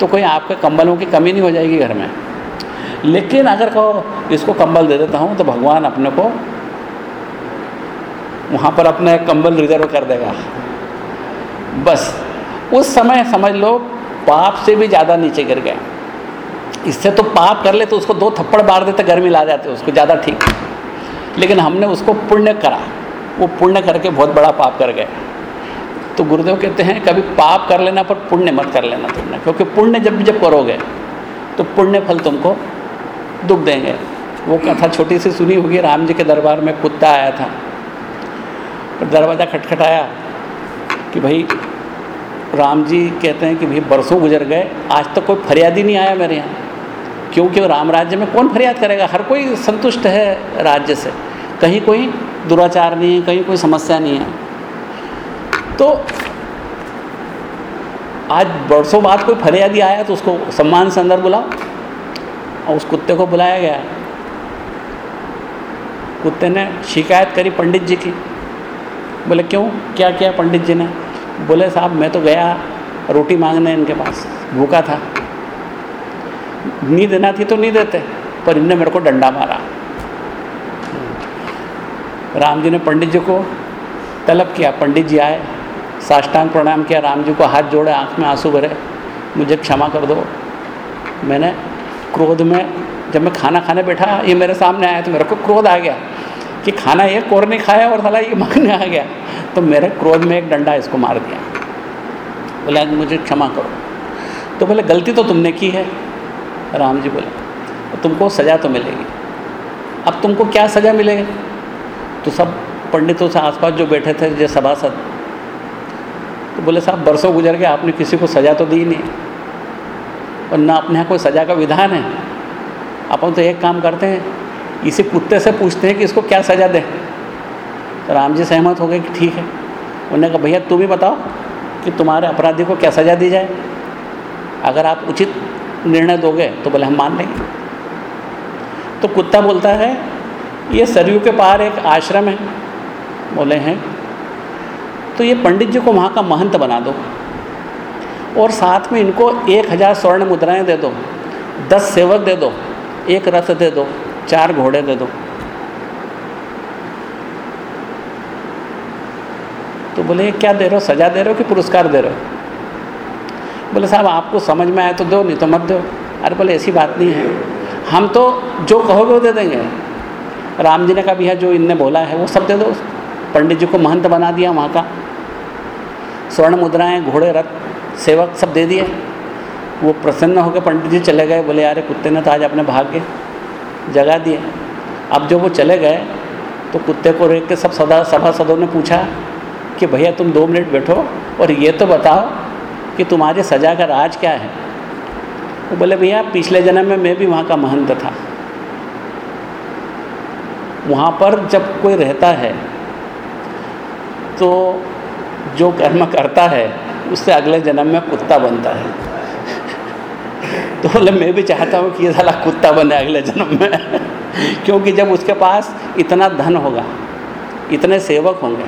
तो कोई आपके कंबलों की कमी नहीं हो जाएगी घर में। लेकिन अगर कहो, इसको कंबल दे देता हूँ तो भगवान अपने को वहाँ पर अपना कंबल रिज़र्व कर देगा। बस, उस समय समझ लो, पाप से भी ज़्यादा नीचे गिर गए। इससे तो पाप कर ले तो उसको दो थप्पड़ मार देते गर्मी ला जाते, उसको ज़्यादा ठीक। लेकिन हमने उसको पुण्य करा। वो पुण्य करके बहुत बड़ा पाप कर गए। तो गुरुदेव कहते हैं, कभी पाप कर लेना पर पुण्य मत कर लेना तुमने, क्योंकि पुण्य जब जब करोगे तो पुण्य फल तुमको दुख देंगे। वो कथा छोटी सी सुनी होगी, राम जी के दरबार में कुत्ता आया था। दरवाज़ा खटखटाया कि भाई, राम जी कहते हैं कि भाई, बरसों गुजर गए, आज तक तो कोई फरियाद ही नहीं आया मेरे यहाँ। क्योंकि राम राज्य में कौन फरियाद करेगा? हर कोई संतुष्ट है राज्य से। कहीं कोई दुराचार नहीं है, कहीं कोई समस्या नहीं है। तो आज बरसों बाद कोई फरियादी आया तो उसको सम्मान से अंदर बुलाओ और उस कुत्ते को बुलाया गया। कुत्ते ने शिकायत करी पंडित जी की। बोले, क्यों? क्या, किया पंडित जी ने? बोले, साहब, मैं तो गया रोटी मांगने इनके पास। भूखा था। नींद देना थी तो नहीं देते, पर इनने मेरे को डंडा मारा। राम जी ने पंडित जी को तलब किया। पंडित जी आए, साष्टांग प्रणाम किया। राम जी को हाथ जोड़े, आँख में आँसू भरे, मुझे क्षमा कर दो। मैंने क्रोध में, जब मैं खाना खाने बैठा, ये मेरे सामने आया तो मेरे को क्रोध आ गया। कि खाना एक और नहीं खाया और साला ये मांगने आ गया। तो मेरे क्रोध में एक डंडा इसको मार दिया। बोले, मुझे क्षमा करो। तो बोले, गलती तो तुमने की है। राम जी बोले, तुमको सज़ा तो मिलेगी। अब तुमको क्या सज़ा मिलेगी? तो सब पंडितों से आसपास जो बैठे थे, जो सभासद तो बोले, साहब, बरसों गुजर गए आपने किसी को सज़ा तो दी नहीं। और ना अपने यहाँ कोई सज़ा का विधान है। अपन तो एक काम करते हैं इसी कुत्ते से पूछते हैं कि इसको क्या सज़ा दें। तो राम जी सहमत हो गए कि ठीक है। उन्होंने कहा, भैया, तुम ही बताओ कि तुम्हारे अपराधी को क्या सज़ा दी जाए? अगर आप उचित निर्णय दोगे तो बोले हम मान लेंगे। तो कुत्ता बोलता है, ये सरयू के पार एक आश्रम है। बोले, हैं? तो ये पंडित जी को वहाँ का महंत बना दो और साथ में इनको एक हज़ार स्वर्ण मुद्राएँ दे दो, दस सेवक दे दो, एक रथ दे दो। चार घोड़े दे दो। तो बोले क्या दे रहे हो? सजा दे रहे हो कि पुरस्कार दे रहे हो? बोले, साहब, आपको समझ में आए तो दो, नहीं तो मत दो। अरे बोले, ऐसी बात नहीं है। हम तो जो कहोगे वो दे देंगे। राम जी ने कहा, भैया, जो इनने बोला है वो सब दे दो। पंडित जी को महंत बना दिया वहाँ का। स्वर्ण मुद्राएँ, घोड़े, रथ, सेवक सब दे दिए। वो प्रसन्न होकर पंडित जी चले गए। बोले यार कुत्ते ने तो आज अपने भाग्य जगा दिए। अब जब वो चले गए तो कुत्ते को रेख के सब सदा सभा सदों ने पूछा कि भैया तुम दो मिनट बैठो और ये तो बताओ कि तुम्हारी सज़ा का राज क्या है? वो बोले, भैया, पिछले जन्म में मैं भी वहाँ का महंत था। वहाँ पर जब कोई रहता है तो जो कर्म करता है, उससे अगले जन्म में कुत्ता बनता है। तो बोले, मैं भी चाहता हूँ कि ये साला कुत्ता बने अगले जन्म में। क्योंकि जब उसके पास इतना धन होगा, इतने सेवक होंगे,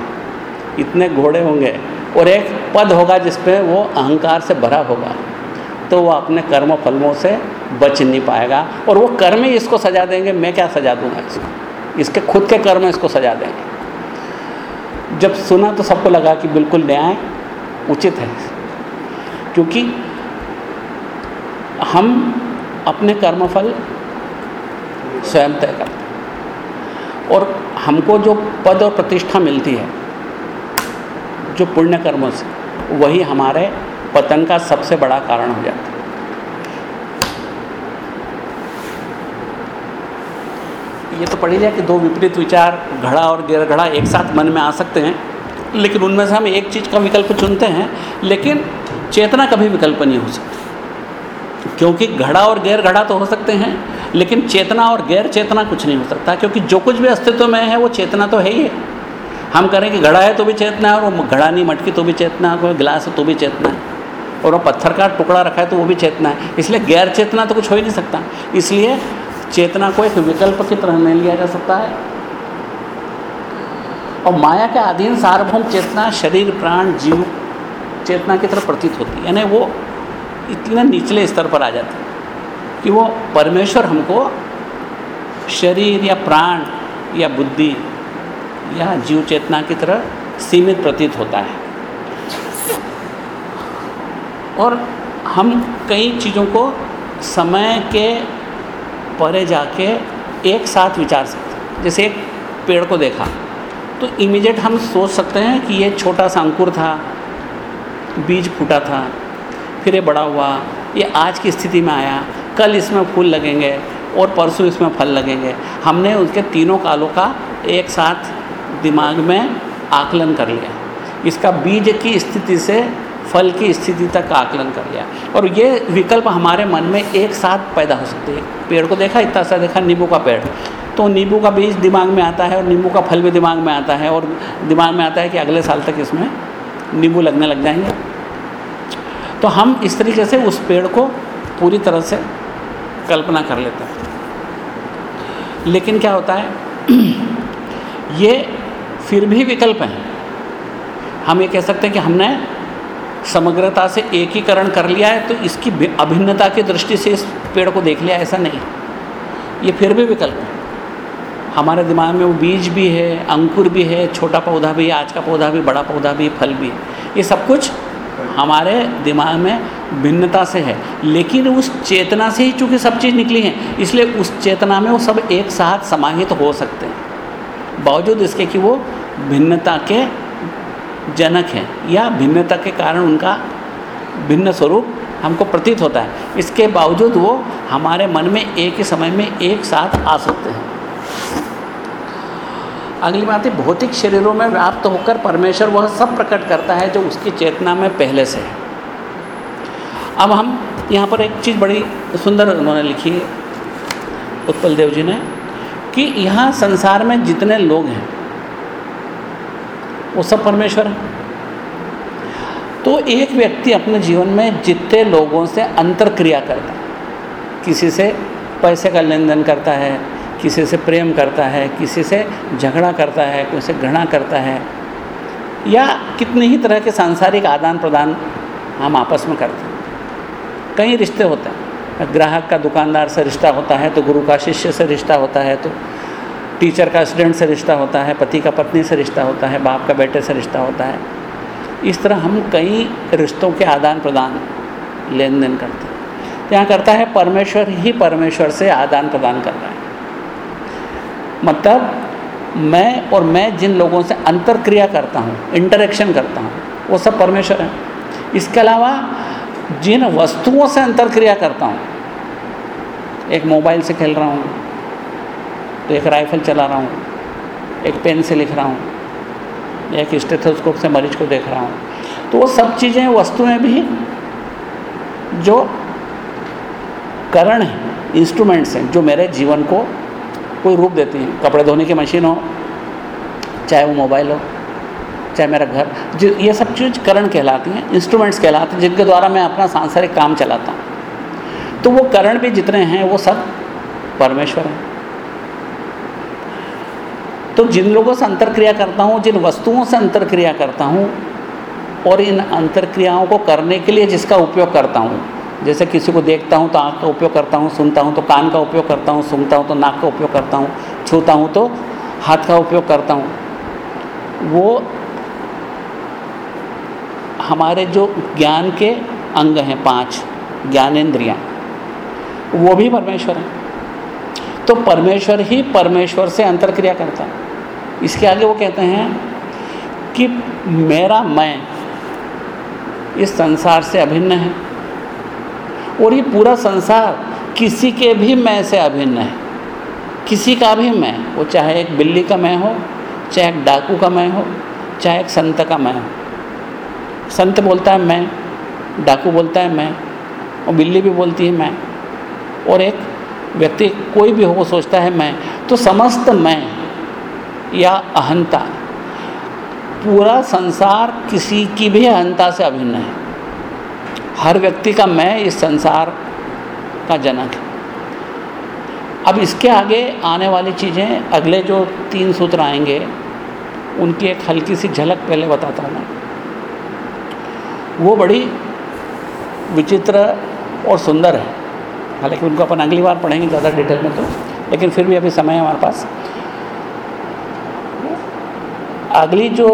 इतने घोड़े होंगे, और एक पद होगा जिस पर वो अहंकार से भरा होगा तो वो अपने कर्म फलों से बच नहीं पाएगा। और वो कर्म ही इसको सजा देंगे, मैं क्या सजा दूँगा इसको? इसके खुद के कर्म इसको सजा देंगे। जब सुना तो सबको लगा कि बिल्कुल न्याय उचित है। क्योंकि हम अपने कर्मफल स्वयं तय करते हैं। और हमको जो पद और प्रतिष्ठा मिलती है, जो पुण्य कर्मों से, वही हमारे पतन का सबसे बड़ा कारण हो जाता है। ये तो पढ़ लिया कि दो विपरीत विचार, घड़ा और गैर, घड़ा एक साथ मन में आ सकते हैं, लेकिन उनमें से हम एक चीज़ का विकल्प चुनते हैं, लेकिन चेतना कभी विकल्प नहीं हो सकती। क्योंकि घड़ा और गैर घड़ा तो हो सकते हैं, लेकिन चेतना और गैर चेतना कुछ नहीं हो सकता, क्योंकि जो कुछ भी अस्तित्व में है, वो चेतना तो है ही। है हम करें कि घड़ा है तो भी चेतना है, और वो घड़ा नहीं, मटकी तो भी चेतना है, कोई गिलास है तो भी चेतना है, और वो पत्थर का टुकड़ा रखा है तो वो भी चेतना है। इसलिए गैर चेतना तो कुछ हो ही नहीं सकता। इसलिए चेतना को एक विकल्प की तरह नहीं लिया जा सकता है। और माया के अधीन सार्वभौम चेतना शरीर, प्राण, जीव, चेतना की तरह प्रतीत होती है। यानी वो इतने निचले स्तर पर आ जाते कि वो परमेश्वर हमको शरीर या प्राण या बुद्धि या जीव चेतना की तरह सीमित प्रतीत होता है। और हम कई चीज़ों को समय के परे जाके एक साथ विचार सकते हैं। जैसे एक पेड़ को देखा तो इमीडिएट हम सोच सकते हैं कि ये छोटा सा अंकुर था, बीज फूटा था फिर ये बड़ा हुआ, ये आज की स्थिति में आया, कल इसमें फूल लगेंगे और परसों इसमें फल लगेंगे। हमने उसके तीनों कालों का एक साथ दिमाग में आकलन कर लिया। इसका बीज की स्थिति से फल की स्थिति तक का आकलन कर लिया। और ये विकल्प हमारे मन में एक साथ पैदा हो सकते हैं। पेड़ को देखा, इतना सा देखा, नींबू का पेड़। तो नींबू का बीज दिमाग में आता है और नींबू का फल भी दिमाग में आता है और दिमाग में आता है कि अगले साल तक इसमें नींबू लगने लग जाएँगे। तो हम इस तरीके से उस पेड़ को पूरी तरह से कल्पना कर लेते हैं। लेकिन क्या होता है, ये फिर भी विकल्प हैं। हम ये कह सकते हैं कि हमने समग्रता से एकीकरण कर लिया है तो इसकी अभिन्नता की दृष्टि से इस पेड़ को देख लिया, ऐसा नहीं। ये फिर भी विकल्प है। हमारे दिमाग में वो बीज भी है, अंकुर भी है, छोटा पौधा भी है, आज का पौधा भी, बड़ा पौधा भी, फल भी है। ये सब कुछ हमारे दिमाग में भिन्नता से है, लेकिन उस चेतना से ही चूँकि सब चीज़ निकली है, इसलिए उस चेतना में वो सब एक साथ समाहित हो सकते हैं। बावजूद इसके कि वो भिन्नता के जनक हैं, या भिन्नता के कारण उनका भिन्न स्वरूप हमको प्रतीत होता है। इसके बावजूद वो हमारे मन में एक ही समय में एक साथ आ सकते हैं। अगली बात है, भौतिक शरीरों में व्याप्त होकर परमेश्वर वह सब प्रकट करता है जो उसकी चेतना में पहले से है। अब हम यहाँ पर एक चीज़ बड़ी सुंदर उन्होंने लिखी है, उत्पल देव जी ने, कि यहाँ संसार में जितने लोग हैं, वो सब परमेश्वर है। तो एक व्यक्ति अपने जीवन में जितने लोगों से अंतर क्रिया करता है, किसी से पैसे का लेन देन करता है किसी से प्रेम करता है, किसी से झगड़ा करता है, किसी से घृणा करता है, या कितने ही तरह के सांसारिक आदान प्रदान हम आपस में करते हैं। कई रिश्ते होते हैं। ग्राहक का दुकानदार से रिश्ता होता है तो गुरु का शिष्य से रिश्ता होता है तो टीचर का स्टूडेंट से रिश्ता होता है, पति का पत्नी से रिश्ता होता है, बाप का बेटे से रिश्ता होता है। इस तरह हम कई रिश्तों के आदान प्रदान लेन देन करते हैं। तो यहाँ करता है, परमेश्वर ही परमेश्वर से आदान प्रदान कर रहा है। मतलब मैं और मैं जिन लोगों से अंतर क्रिया करता हूँ इंटरेक्शन करता हूँ, वो सब परमेश्वर हैं। इसके अलावा जिन वस्तुओं से अंतर क्रिया करता हूँ, एक मोबाइल से खेल रहा हूँ तो एक राइफल चला रहा हूँ, एक पेन से लिख रहा हूँ, एक स्टेथोस्कोप से मरीज़ को देख रहा हूँ तो वो सब चीज़ें, वस्तुएँ भी जो करण हैं इंस्ट्रूमेंट्स हैं, जो मेरे जीवन को कोई रूप देती हैं। कपड़े धोने की मशीन हो, चाहे वो मोबाइल हो, चाहे मेरा घर, जो ये सब चीज़ करण कहलाती हैं इंस्ट्रूमेंट्स कहलाते हैं, जिनके द्वारा मैं अपना सांसारिक काम चलाता हूँ। तो वो करण भी जितने हैं, वो सब परमेश्वर हैं। तो जिन लोगों से अंतर क्रिया करता हूँ, जिन वस्तुओं से अंतर क्रिया करता हूँ, और इन अंतर क्रियाओं को करने के लिए जिसका उपयोग करता हूँ जैसे किसी को देखता हूँ तो आँख का उपयोग करता हूँ, सुनता हूँ तो कान का उपयोग करता हूँ, सुनता हूँ तो नाक का उपयोग करता हूँ, छूता हूँ तो हाथ का उपयोग करता हूँ। वो हमारे जो ज्ञान के अंग हैं पाँच, ज्ञानेन्द्रियाँ, वो भी परमेश्वर हैं। तो परमेश्वर ही परमेश्वर से अंतरक्रिया करता है। इसके आगे वो कहते हैं कि मेरा मैं इस संसार से अभिन्न है। और ये पूरा संसार किसी के भी मैं से अभिन्न है। किसी का भी मैं, वो चाहे एक बिल्ली का मैं हो, चाहे एक डाकू का मैं हो, चाहे एक संत का मैं हो। संत बोलता है मैं, डाकू बोलता है मैं, और बिल्ली भी बोलती है मैं। और एक व्यक्ति कोई भी हो, वो सोचता है मैं। तो समस्त मैं या अहंता, पूरा संसार किसी की भी अहंता से अभिन्न है। हर व्यक्ति का मैं इस संसार का जनक है। अब इसके आगे आने वाली चीज़ें, अगले जो तीन सूत्र आएँगे, उनकी एक हल्की सी झलक पहले बताता हूँ मैं। वो बड़ी विचित्र और सुंदर है। हालाँकि उनको अपन अगली बार पढ़ेंगे ज़्यादा डिटेल में तो लेकिन फिर भी अभी समय है हमारे पास। अगली जो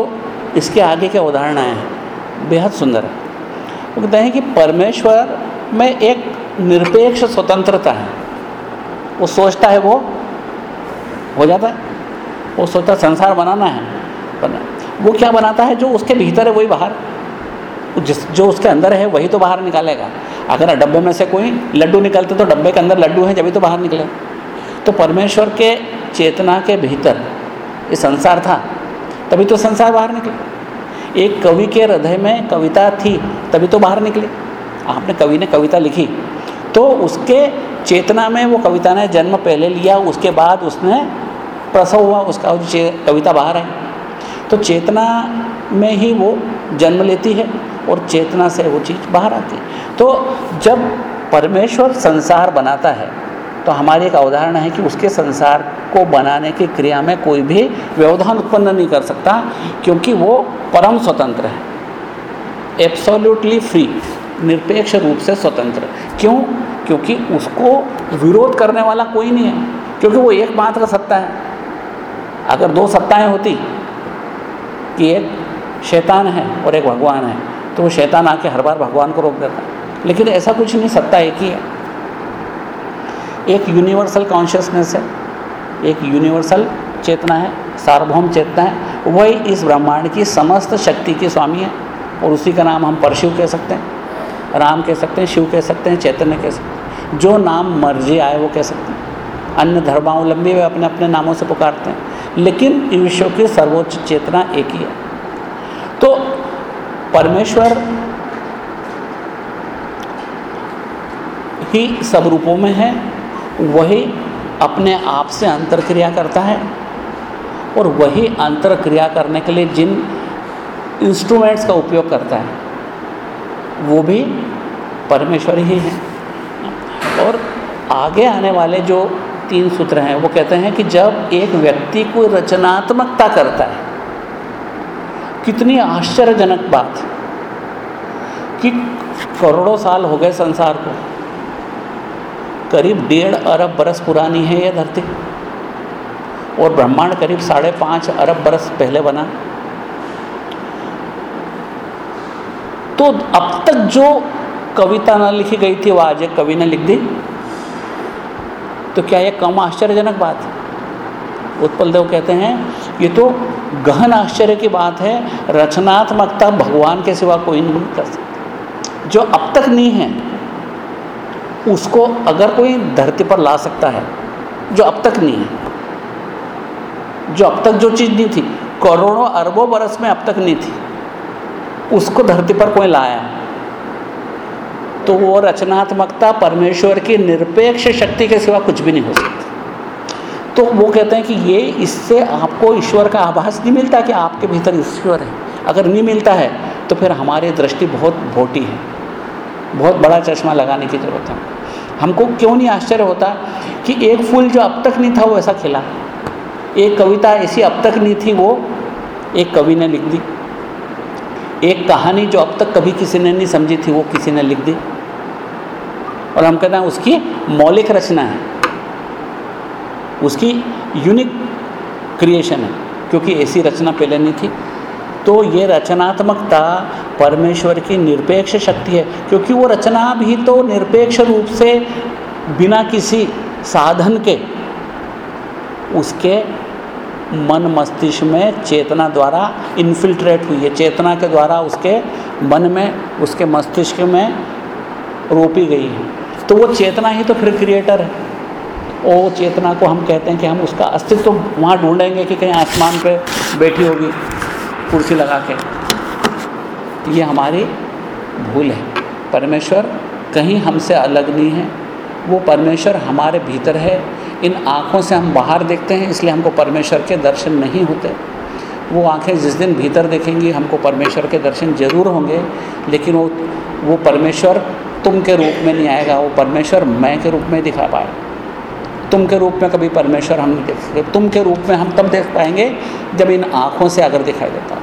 इसके आगे के उदाहरण आए हैं, बेहद सुंदर है। वो कहते हैं कि परमेश्वर में एक निरपेक्ष स्वतंत्रता है। वो सोचता है वो, हो जाता है। वो सोचता संसार बनाना है। बना वो क्या बनाता है? जो उसके भीतर है, वही बाहर। जिस, जो उसके अंदर है, वही तो बाहर निकालेगा। अगर डब्बे में से कोई लड्डू निकलते तो डब्बे के अंदर लड्डू हैं, जब तो बाहर निकले। तो परमेश्वर के चेतना के भीतर ये संसार था। तभी तो संसार बाहर निकले। एक कवि के हृदय में कविता थी, तभी तो बाहर निकली। आपने कवि ने कविता लिखी। तो उसके चेतना में वो कविता ने जन्म पहले लिया, उसके बाद उसने प्रसव हुआ, उसका कविता बाहर आई। तो चेतना में ही वो जन्म लेती है और चेतना से वो चीज़ बाहर आती है। तो जब परमेश्वर संसार बनाता है तो हमारी एक उदाहरण है कि उसके संसार को बनाने की क्रिया में कोई भी व्यवधान उत्पन्न नहीं कर सकता, क्योंकि वो परम स्वतंत्र है। एब्सोल्युटली फ्री निरपेक्ष रूप से स्वतंत्र। क्यों? क्योंकि उसको विरोध करने वाला कोई नहीं है, क्योंकि वो एकमात्र सत्ता है। अगर दो सत्ताएँ होती कि एक शैतान है और एक भगवान है तो वो शैतान आके हर बार भगवान को रोक देता। लेकिन ऐसा कुछ नहीं, सत्ता एक ही है। एक यूनिवर्सल कॉन्शियसनेस है, एक यूनिवर्सल चेतना है, सार्वभौम चेतना है, वही इस ब्रह्मांड की समस्त शक्ति के स्वामी है, और उसी का नाम हम परशिव कह सकते हैं, राम कह सकते हैं, शिव कह सकते हैं, चैतन्य कह सकते हैं, जो नाम मर्ज़ी आए वो कह सकते हैं। अन्य धर्मावलंबी वे अपने अपने नामों से पुकारते हैं, लेकिन विश्व की सर्वोच्च चेतना एक ही है। तो परमेश्वर ही सब रूपों में है वही अपने आप से अंतर क्रिया करता है और वही अंतर क्रिया करने के लिए जिन इंस्ट्रूमेंट्स का उपयोग करता है, वो भी परमेश्वर ही है। और आगे आने वाले जो तीन सूत्र हैं, वो कहते हैं कि जब एक व्यक्ति को रचनात्मकता करता है, कितनी आश्चर्यजनक बात कि करोड़ों साल हो गए संसार को करीब डेढ़ अरब बरस पुरानी है यह धरती। और ब्रह्मांड करीब साढ़े पाँच अरब बरस पहले बना। तो अब तक जो कविता न लिखी गई थी, वो आज एक कवि ने लिख दी। तो क्या यह कम आश्चर्यजनक बात है? उत्पल देव कहते हैं, ये तो गहन आश्चर्य की बात है, रचनात्मकता भगवान के सिवा कोई नहीं कर सकता। जो अब तक नहीं है उसको अगर कोई धरती पर ला सकता है, जो अब तक नहीं है, जो अब तक जो चीज़ नहीं थी, करोड़ों अरबों बरस में अब तक नहीं थी, उसको धरती पर कोई लाया तो वो रचनात्मकता परमेश्वर की निरपेक्ष शक्ति के सिवा कुछ भी नहीं हो सकती। तो वो कहते हैं कि ये इससे आपको ईश्वर का आभास नहीं मिलता कि आपके भीतर ईश्वर है। अगर नहीं मिलता है तो फिर हमारी दृष्टि बहुत भोटी है। बहुत बड़ा चश्मा लगाने की ज़रूरत है। हमको क्यों नहीं आश्चर्य होता कि एक फूल जो अब तक नहीं था वो ऐसा खिला? एक कविता ऐसी अब तक नहीं थी वो, एक कवि ने लिख दी। एक कहानी जो अब तक कभी किसी ने नहीं समझी थी वो किसी ने लिख दी। और हम कहते हैं उसकी मौलिक रचना है। उसकी यूनिक क्रिएशन है, क्योंकि ऐसी रचना पहले नहीं थी। तो ये रचनात्मकता परमेश्वर की निरपेक्ष शक्ति है, क्योंकि वो रचना भी तो निरपेक्ष रूप से बिना किसी साधन के, उसके मन मस्तिष्क में चेतना द्वारा इन्फिल्ट्रेट हुई है, चेतना के द्वारा उसके मन में, उसके मस्तिष्क में रोपी गई है। तो वो चेतना ही तो फिर क्रिएटर है। वो चेतना को हम कहते हैं कि हम उसका अस्तित्व तो वहाँ ढूंढेंगे कि कहीं आसमान पे बैठी होगी। कुर्सी लगा के। ये हमारी भूल है। परमेश्वर कहीं हमसे अलग नहीं है। वो परमेश्वर हमारे भीतर है। इन आँखों से हम बाहर देखते हैं, इसलिए हमको परमेश्वर के दर्शन नहीं होते। वो आँखें जिस दिन भीतर देखेंगी, हमको परमेश्वर के दर्शन ज़रूर होंगे, लेकिन वो वो परमेश्वर तुम के रूप में नहीं आएगा। वो परमेश्वर मैं के रूप में दिखा पाए तुम के रूप में कभी परमेश्वर हम नहीं देख सकते। तुम के रूप में हम तब देख पाएँगे जब इन आँखों से अगर दिखाई देता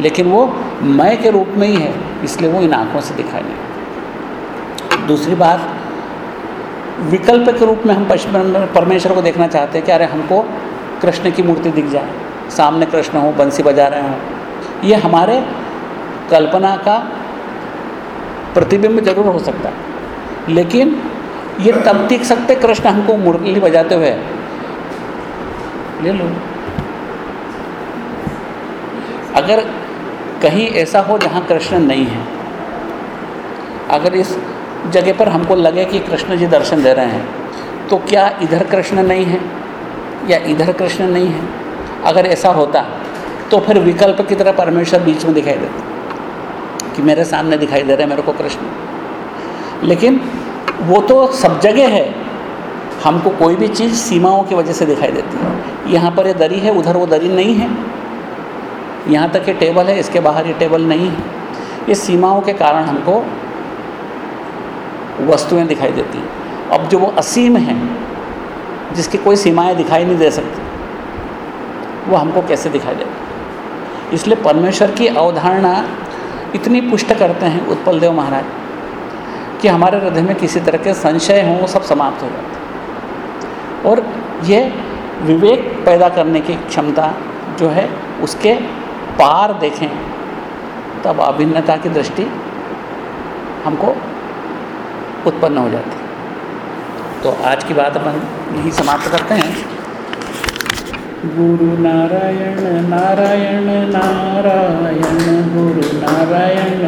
लेकिन वो मैं के रूप में ही है, इसलिए वो इन आँखों से दिखाई नहीं दूसरी बात, विकल्प के रूप में हम परमेश्वर को देखना चाहते हैं कि अरे हमको कृष्ण की मूर्ति दिख जाए। सामने कृष्ण हो, बंसी बजा रहे हों। ये हमारे कल्पना का प्रतिबिंब ज़रूर हो सकता है। लेकिन ये तब दिख सकते कृष्ण हमको मुरली बजाते हुए। ले लो। अगर कहीं ऐसा हो जहाँ कृष्ण नहीं है, अगर इस जगह पर हमको लगे कि कृष्ण जी दर्शन दे रहे हैं तो क्या इधर कृष्ण नहीं है या इधर कृष्ण नहीं है? अगर ऐसा होता तो फिर विकल्प की तरह परमेश्वर बीच में दिखाई देता कि मेरे सामने दिखाई दे रहे हैं, मेरे को कृष्ण। लेकिन वो तो सब जगह है। हमको कोई भी चीज़ सीमाओं की वजह से दिखाई देती है। यहाँ पर ये दरी है, उधर वो दरी नहीं है। यहाँ तक ये टेबल है, इसके बाहर ये टेबल नहीं है। ये सीमाओं के कारण हमको वस्तुएँ दिखाई देती हैं। अब जो वो असीम है, जिसकी कोई सीमाएँ दिखाई नहीं दे सकती, वो हमको कैसे दिखाई देती इसलिए परमेश्वर की अवधारणा इतनी पुष्ट करते हैं उत्पल देव महाराज। कि हमारे हृदय में किसी तरह के संशय हों, वो सब समाप्त हो जाते और ये विवेक पैदा करने की क्षमता जो है, उसके पार देखें, तब अभिन्नता की दृष्टि हमको उत्पन्न हो जाती तो आज की बात अपन यही समाप्त करते हैं। गुरु नारायण नारायण नारायण, गुरु नारायण